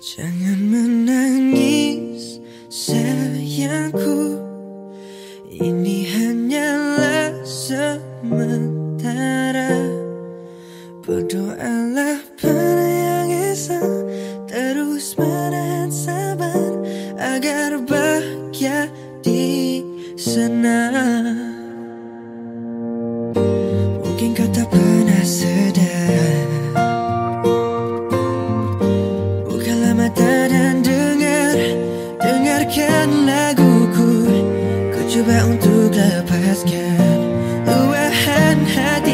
Jangan menangis sayangku. Ini hanyalah sementara. Berdoalah pada yang esa Terus menahan sabar Agar bahagia di sana. the past can. Ooh, I hadn't had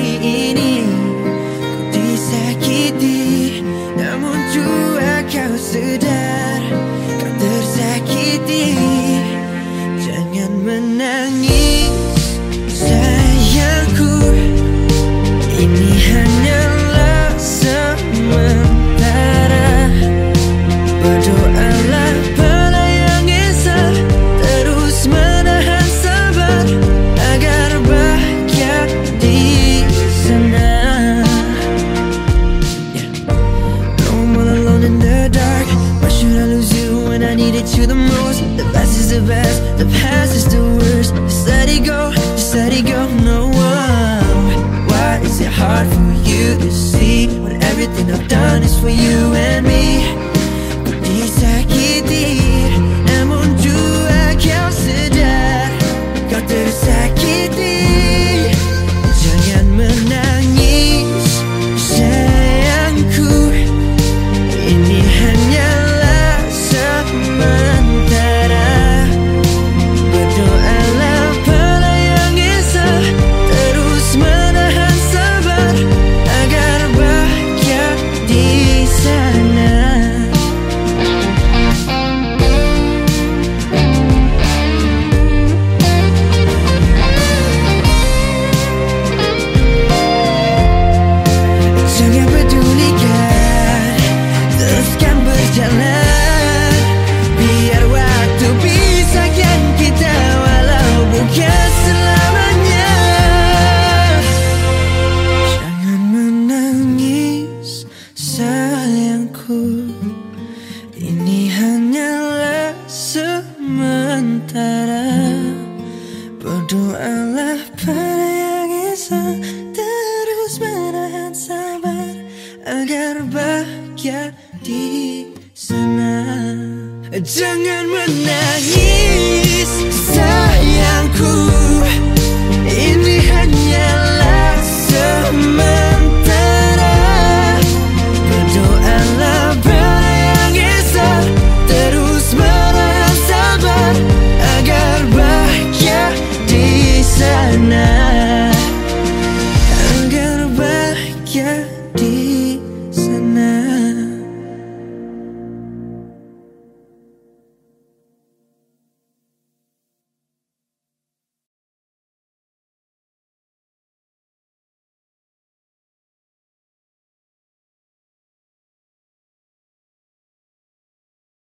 for you to see When everything I've done is for you and me. aku Ini hanyalah sementara. Berdoalah pada yang esa Terus menahan sabar Agar bahagia di sana. Jangan menangis. yeah